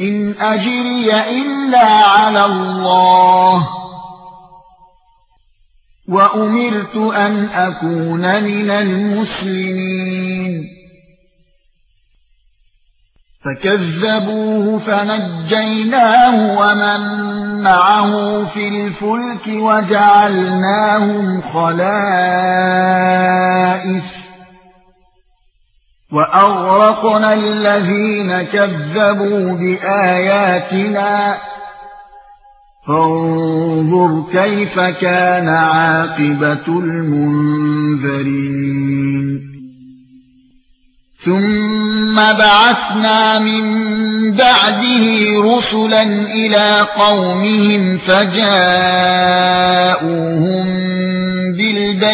إن أجري إلا على الله. وأمرت أن أكون من المسلمين. فكذبوه فنجيناه ومن معه في الفلك وجعلناهم خلائف. واغرقنا الذين كذبوا باياتنا فانظر كيف كان عاقبه المنذرين ثم بعثنا من بعده رسلا إلى قومهم فجاءوهم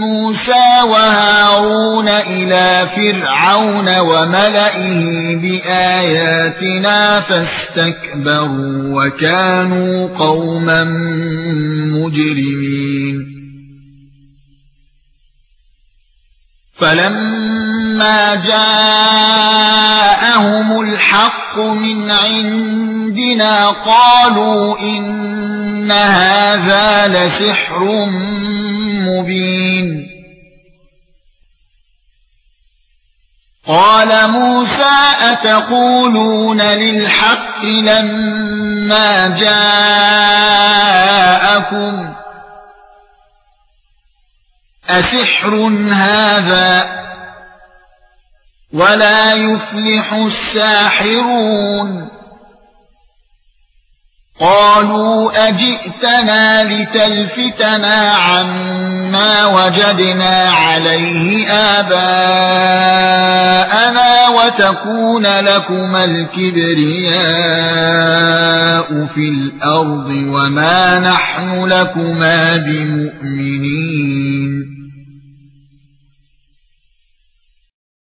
موسى وهارون إلى فرعون وملئه بآياتنا فاستكبروا وكانوا قوما مجرمين. فلما جاءهم الحق من عندنا قالوا إن هذا لسحر مبين. قال موسى أتقولون للحق لما جاءكم؟ أسحر هذا ولا يفلح الساحرون. قالوا أجئتنا لتلفتنا عما وجدنا عليه آباءنا وتكون لكما الكبرياء في الأرض وما نحن لكما بمؤمنين.